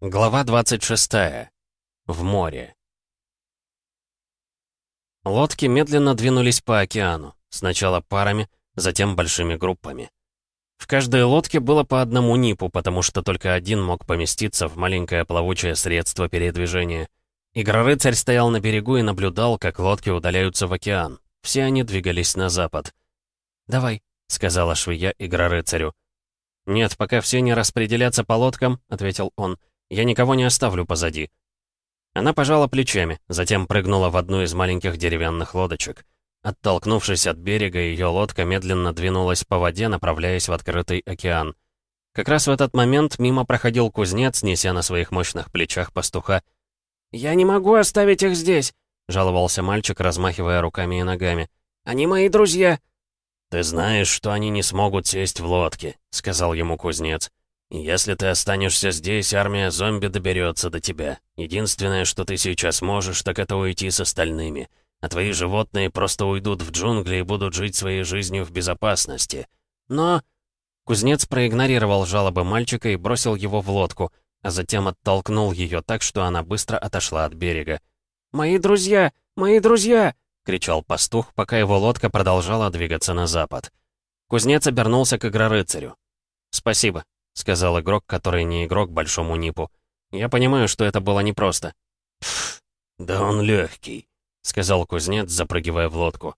Глава 26. В море. Лодки медленно двинулись по океану, сначала парами, затем большими группами. В каждой лодке было по одному НИПу, потому что только один мог поместиться в маленькое плавучее средство передвижения. Игрорыцарь стоял на берегу и наблюдал, как лодки удаляются в океан. Все они двигались на запад. «Давай», — сказала швея Игрорыцарю. «Нет, пока все не распределятся по лодкам», — ответил он, — я никого не оставлю позади». Она пожала плечами, затем прыгнула в одну из маленьких деревянных лодочек. Оттолкнувшись от берега, ее лодка медленно двинулась по воде, направляясь в открытый океан. Как раз в этот момент мимо проходил кузнец, неся на своих мощных плечах пастуха. «Я не могу оставить их здесь», — жаловался мальчик, размахивая руками и ногами. «Они мои друзья». «Ты знаешь, что они не смогут сесть в лодке», — сказал ему кузнец. «Если ты останешься здесь, армия зомби доберется до тебя. Единственное, что ты сейчас можешь, так это уйти с остальными. А твои животные просто уйдут в джунгли и будут жить своей жизнью в безопасности. Но...» Кузнец проигнорировал жалобы мальчика и бросил его в лодку, а затем оттолкнул ее так, что она быстро отошла от берега. «Мои друзья! Мои друзья!» — кричал пастух, пока его лодка продолжала двигаться на запад. Кузнец обернулся к игрорыцарю. «Спасибо», — сказал игрок, который не игрок большому НИПу. «Я понимаю, что это было непросто». «Пф, да он легкий», — сказал кузнец, запрыгивая в лодку.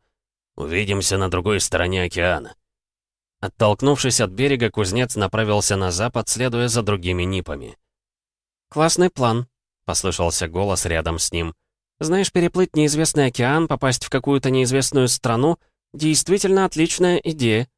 «Увидимся на другой стороне океана». Оттолкнувшись от берега, кузнец направился на запад, следуя за другими НИПами. «Классный план», — послышался голос рядом с ним. «Знаешь, переплыть неизвестный океан, попасть в какую-то неизвестную страну — действительно отличная идея».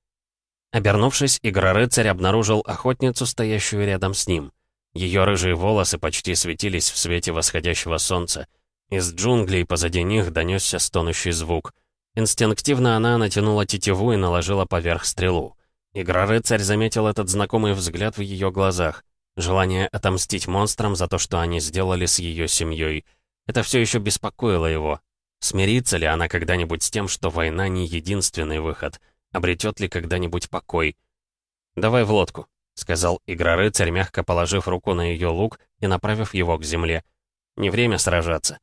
Обернувшись, Игрорыцарь обнаружил охотницу, стоящую рядом с ним. Ее рыжие волосы почти светились в свете восходящего солнца. Из джунглей позади них донесся стонущий звук. Инстинктивно она натянула тетиву и наложила поверх стрелу. Игрорыцарь заметил этот знакомый взгляд в ее глазах. Желание отомстить монстрам за то, что они сделали с ее семьей. Это все еще беспокоило его. Смирится ли она когда-нибудь с тем, что война не единственный выход — Обретет ли когда-нибудь покой? «Давай в лодку», — сказал Игрорыцарь, мягко положив руку на ее лук и направив его к земле. «Не время сражаться».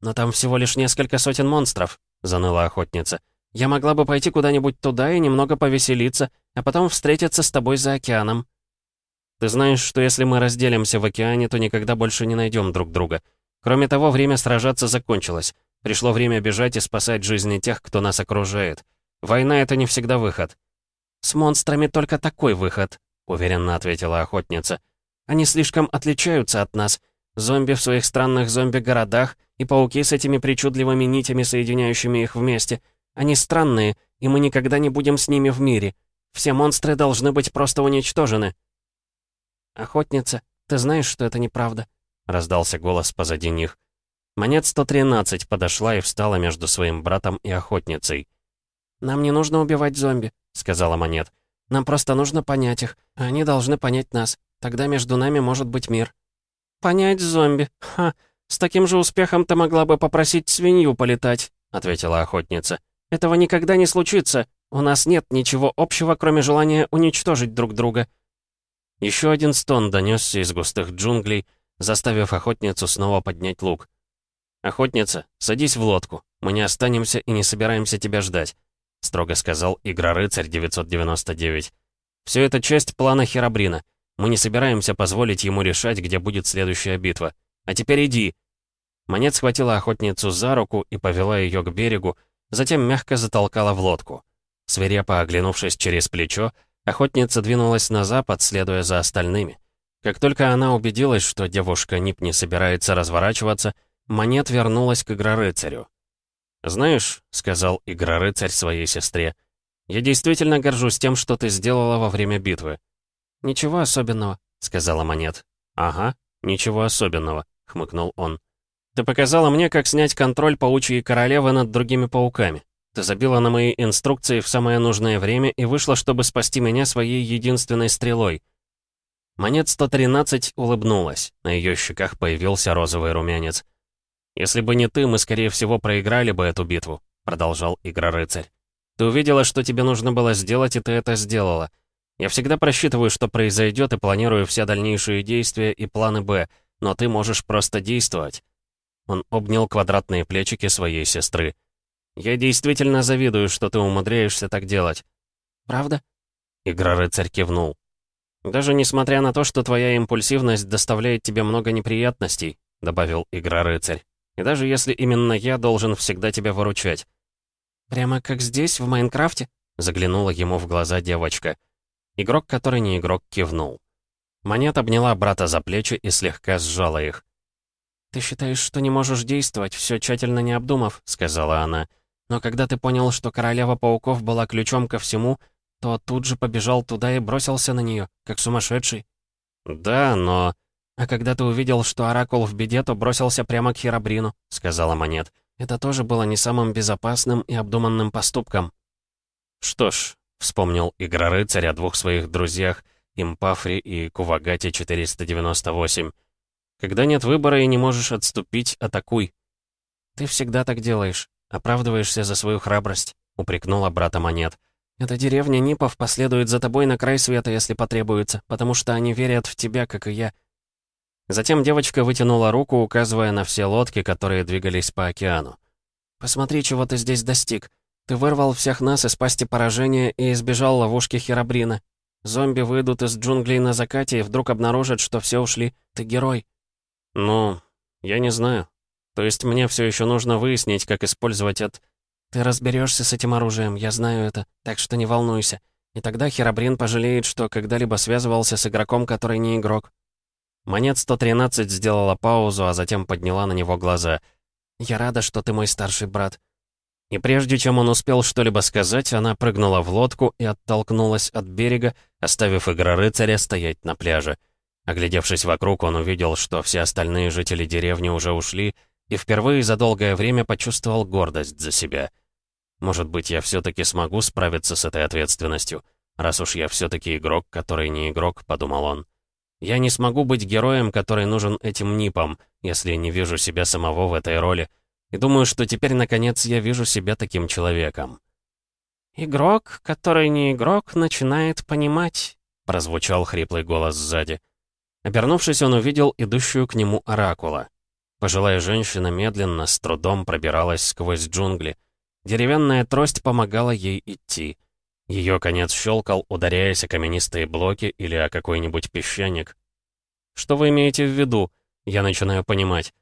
«Но там всего лишь несколько сотен монстров», — заныла охотница. «Я могла бы пойти куда-нибудь туда и немного повеселиться, а потом встретиться с тобой за океаном». «Ты знаешь, что если мы разделимся в океане, то никогда больше не найдем друг друга. Кроме того, время сражаться закончилось. Пришло время бежать и спасать жизни тех, кто нас окружает. Война — это не всегда выход». «С монстрами только такой выход», — уверенно ответила охотница. «Они слишком отличаются от нас. Зомби в своих странных зомби-городах и пауки с этими причудливыми нитями, соединяющими их вместе. Они странные, и мы никогда не будем с ними в мире. Все монстры должны быть просто уничтожены». «Охотница, ты знаешь, что это неправда?» — раздался голос позади них. Монет 113 подошла и встала между своим братом и охотницей. «Нам не нужно убивать зомби», — сказала Монет. «Нам просто нужно понять их, они должны понять нас. Тогда между нами может быть мир». «Понять зомби? Ха! С таким же успехом ты могла бы попросить свинью полетать», — ответила охотница. «Этого никогда не случится. У нас нет ничего общего, кроме желания уничтожить друг друга». Еще один стон донесся из густых джунглей, заставив охотницу снова поднять лук. «Охотница, садись в лодку. Мы не останемся и не собираемся тебя ждать строго сказал Игрорыцарь 999. «Все это часть плана Херабрина. Мы не собираемся позволить ему решать, где будет следующая битва. А теперь иди!» Монет схватила охотницу за руку и повела ее к берегу, затем мягко затолкала в лодку. Свирепо оглянувшись через плечо, охотница двинулась на запад, следуя за остальными. Как только она убедилась, что девушка Нип не собирается разворачиваться, Монет вернулась к Игрорыцарю. «Знаешь», — сказал Игрорыцарь своей сестре, «я действительно горжусь тем, что ты сделала во время битвы». «Ничего особенного», — сказала Монет. «Ага, ничего особенного», — хмыкнул он. «Ты показала мне, как снять контроль паучьей королевы над другими пауками. Ты забила на мои инструкции в самое нужное время и вышла, чтобы спасти меня своей единственной стрелой». Монет 113 улыбнулась. На ее щеках появился розовый румянец. «Если бы не ты, мы, скорее всего, проиграли бы эту битву», — продолжал Игрорыцарь. «Ты увидела, что тебе нужно было сделать, и ты это сделала. Я всегда просчитываю, что произойдет, и планирую все дальнейшие действия и планы «Б», но ты можешь просто действовать». Он обнял квадратные плечики своей сестры. «Я действительно завидую, что ты умудряешься так делать». «Правда?» Игра-рыцарь кивнул. «Даже несмотря на то, что твоя импульсивность доставляет тебе много неприятностей», добавил Игра-рыцарь. «И даже если именно я должен всегда тебя выручать». «Прямо как здесь, в Майнкрафте?» заглянула ему в глаза девочка. Игрок, который не игрок, кивнул. Монет обняла брата за плечи и слегка сжала их. «Ты считаешь, что не можешь действовать, все тщательно не обдумав», — сказала она. «Но когда ты понял, что королева пауков была ключом ко всему, то тут же побежал туда и бросился на нее, как сумасшедший». «Да, но...» «А когда ты увидел, что Оракул в беде, то бросился прямо к Херабрину», — сказала Монет. «Это тоже было не самым безопасным и обдуманным поступком». «Что ж», — вспомнил Игрорыцарь о двух своих друзьях, Импафри и Кувагате 498. «Когда нет выбора и не можешь отступить, атакуй». «Ты всегда так делаешь, оправдываешься за свою храбрость», — упрекнула брата Монет. «Эта деревня Нипов последует за тобой на край света, если потребуется, потому что они верят в тебя, как и я». Затем девочка вытянула руку, указывая на все лодки, которые двигались по океану. «Посмотри, чего ты здесь достиг. Ты вырвал всех нас из пасти поражения и избежал ловушки Херабрина. Зомби выйдут из джунглей на закате и вдруг обнаружат, что все ушли. Ты герой». «Ну, я не знаю. То есть мне все еще нужно выяснить, как использовать это...» «Ты разберешься с этим оружием, я знаю это, так что не волнуйся. И тогда Херабрин пожалеет, что когда-либо связывался с игроком, который не игрок». Монет 113 сделала паузу, а затем подняла на него глаза. «Я рада, что ты мой старший брат. И прежде чем он успел что-либо сказать, она прыгнула в лодку и оттолкнулась от берега, оставив игрорыцаря стоять на пляже. Оглядевшись вокруг, он увидел, что все остальные жители деревни уже ушли, и впервые за долгое время почувствовал гордость за себя. «Может быть, я все-таки смогу справиться с этой ответственностью, раз уж я все-таки игрок, который не игрок», — подумал он. «Я не смогу быть героем, который нужен этим НИПам, если не вижу себя самого в этой роли». И думаю, что теперь, наконец, я вижу себя таким человеком. «Игрок, который не игрок, начинает понимать», — прозвучал хриплый голос сзади. Обернувшись, он увидел идущую к нему оракула. Пожилая женщина медленно, с трудом пробиралась сквозь джунгли. Деревянная трость помогала ей идти. Ее конец щелкал, ударяясь о каменистые блоки или о какой-нибудь песчаник. «Что вы имеете в виду? Я начинаю понимать.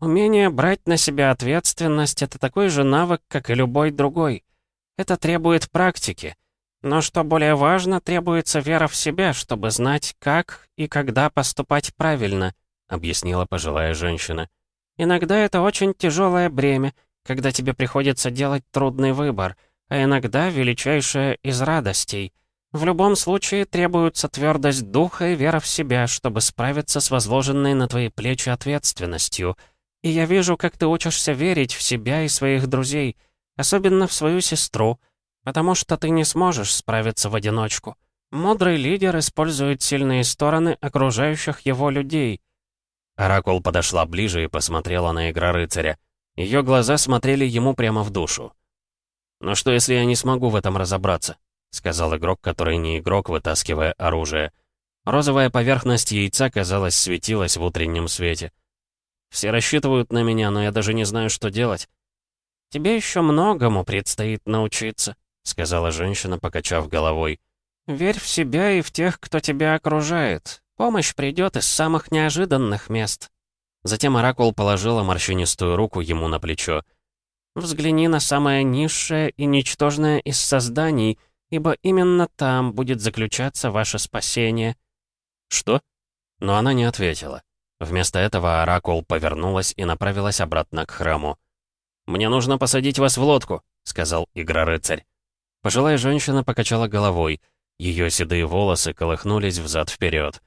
Умение брать на себя ответственность — это такой же навык, как и любой другой. Это требует практики. Но что более важно, требуется вера в себя, чтобы знать, как и когда поступать правильно, — объяснила пожилая женщина. Иногда это очень тяжелое бремя, когда тебе приходится делать трудный выбор, а иногда величайшее из радостей. В любом случае требуется твердость духа и вера в себя, чтобы справиться с возложенной на твои плечи ответственностью — и я вижу, как ты учишься верить в себя и своих друзей, особенно в свою сестру, потому что ты не сможешь справиться в одиночку. Мудрый лидер использует сильные стороны окружающих его людей». Оракул подошла ближе и посмотрела на игра рыцаря. Ее глаза смотрели ему прямо в душу. «Но что, если я не смогу в этом разобраться?» — сказал игрок, который не игрок, вытаскивая оружие. Розовая поверхность яйца, казалось, светилась в утреннем свете. Все рассчитывают на меня, но я даже не знаю, что делать». «Тебе еще многому предстоит научиться», — сказала женщина, покачав головой. «Верь в себя и в тех, кто тебя окружает. Помощь придет из самых неожиданных мест». Затем Оракул положила морщинистую руку ему на плечо. «Взгляни на самое низшее и ничтожное из созданий, ибо именно там будет заключаться ваше спасение». «Что?» Но она не ответила. Вместо этого Оракул повернулась и направилась обратно к храму. «Мне нужно посадить вас в лодку», — сказал Игрорыцарь. Пожилая женщина покачала головой. Ее седые волосы колыхнулись взад-вперед.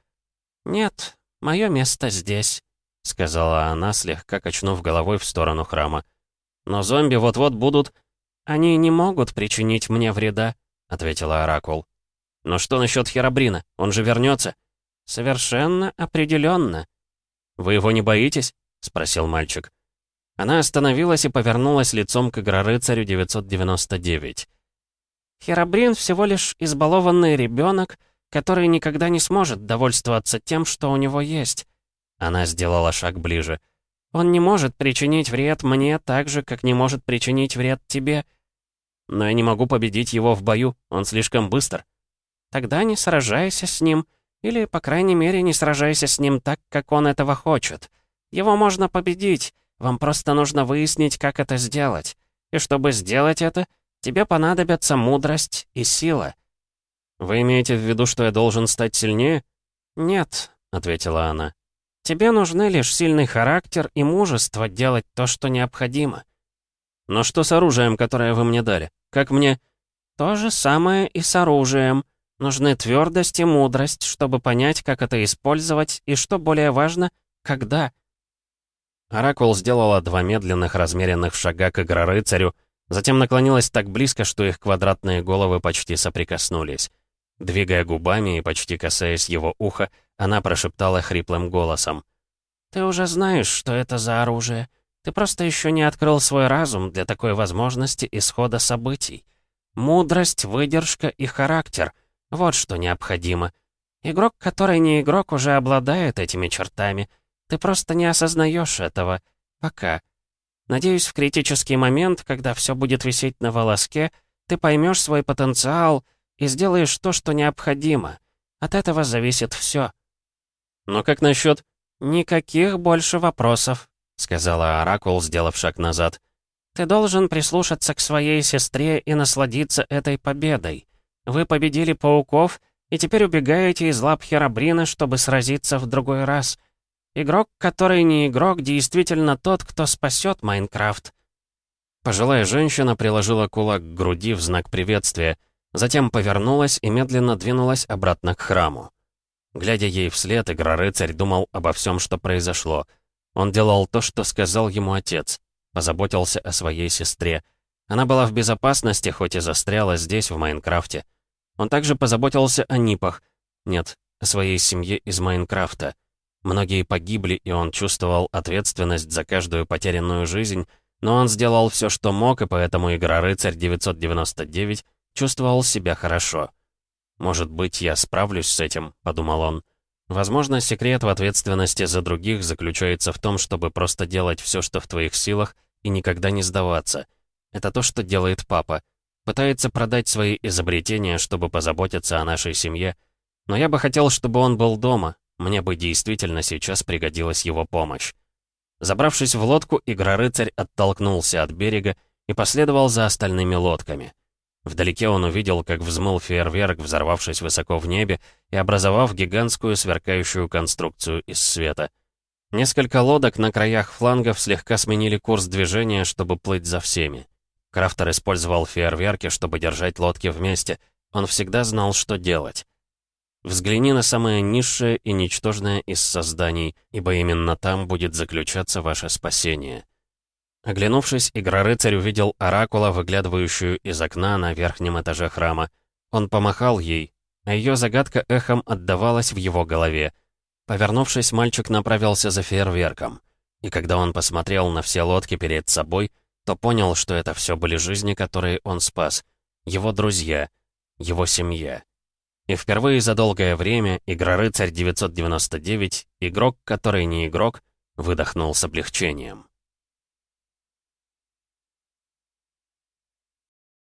«Нет, мое место здесь», — сказала она, слегка качнув головой в сторону храма. «Но зомби вот-вот будут...» «Они не могут причинить мне вреда», — ответила Оракул. «Но что насчет Херабрина? Он же вернется?» «Совершенно определенно», «Вы его не боитесь?» — спросил мальчик. Она остановилась и повернулась лицом к игрорыцарю 999. Херабрин всего лишь избалованный ребенок, который никогда не сможет довольствоваться тем, что у него есть. Она сделала шаг ближе. Он не может причинить вред мне так же, как не может причинить вред тебе. Но я не могу победить его в бою, он слишком быстр. Тогда не сражайся с ним, или, по крайней мере, не сражайся с ним так, как он этого хочет. Его можно победить, вам просто нужно выяснить, как это сделать. И чтобы сделать это, тебе понадобятся мудрость и сила. «Вы имеете в виду, что я должен стать сильнее?» «Нет», — ответила она. «Тебе нужны лишь сильный характер и мужество делать то, что необходимо». «Но что с оружием, которое вы мне дали? Как мне...» «То же самое и с оружием. Нужны твердость и мудрость, чтобы понять, как это использовать, и, что более важно, когда». Оракул сделала два медленных размеренных шага к Игрорыцарю, затем наклонилась так близко, что их квадратные головы почти соприкоснулись. Двигая губами и почти касаясь его уха, она прошептала хриплым голосом. «Ты уже знаешь, что это за оружие. Ты просто еще не открыл свой разум для такой возможности исхода событий. Мудрость, выдержка и характер — вот что необходимо. Игрок, который не игрок, уже обладает этими чертами. Ты просто не осознаешь этого. Пока. Надеюсь, в критический момент, когда все будет висеть на волоске, ты поймешь свой потенциал и сделаешь то, что необходимо. От этого зависит все. Но как насчет... «Никаких больше вопросов», — сказала Оракул, сделав шаг назад. «Ты должен прислушаться к своей сестре и насладиться этой победой. Вы победили пауков, и теперь убегаете из лап Херабрина, чтобы сразиться в другой раз. Игрок, который не игрок, действительно тот, кто спасет Майнкрафт». Пожилая женщина приложила кулак к груди в знак приветствия, Затем повернулась и медленно двинулась обратно к храму. Глядя ей вслед, Игрорыцарь думал обо всем, что произошло. Он делал то, что сказал ему отец. Позаботился о своей сестре. Она была в безопасности, хоть и застряла здесь, в Майнкрафте. Он также позаботился о Нипах. Нет, о своей семье из Майнкрафта. Многие погибли, и он чувствовал ответственность за каждую потерянную жизнь, но он сделал все, что мог, и поэтому Игрорыцарь 999 чувствовал себя хорошо. «Может быть, я справлюсь с этим», — подумал он. «Возможно, секрет в ответственности за других заключается в том, чтобы просто делать все, что в твоих силах, и никогда не сдаваться. Это то, что делает папа. Пытается продать свои изобретения, чтобы позаботиться о нашей семье. Но я бы хотел, чтобы он был дома. Мне бы действительно сейчас пригодилась его помощь». Забравшись в лодку, Игрорыцарь оттолкнулся от берега и последовал за остальными лодками. Вдалеке он увидел, как взмыл фейерверк, взорвавшись высоко в небе и образовав гигантскую сверкающую конструкцию из света. Несколько лодок на краях флангов слегка сменили курс движения, чтобы плыть за всеми. Крафтер использовал фейерверки, чтобы держать лодки вместе. Он всегда знал, что делать. Взгляни на самое низшее и ничтожное из созданий, ибо именно там будет заключаться ваше спасение. Оглянувшись, Игрорыцарь увидел Оракула, выглядывающую из окна на верхнем этаже храма. Он помахал ей, а ее загадка эхом отдавалась в его голове. Повернувшись, мальчик направился за фейерверком. И когда он посмотрел на все лодки перед собой, то понял, что это все были жизни, которые он спас. Его друзья, его семья. И впервые за долгое время Игрорыцарь 999, игрок, который не игрок, выдохнул с облегчением.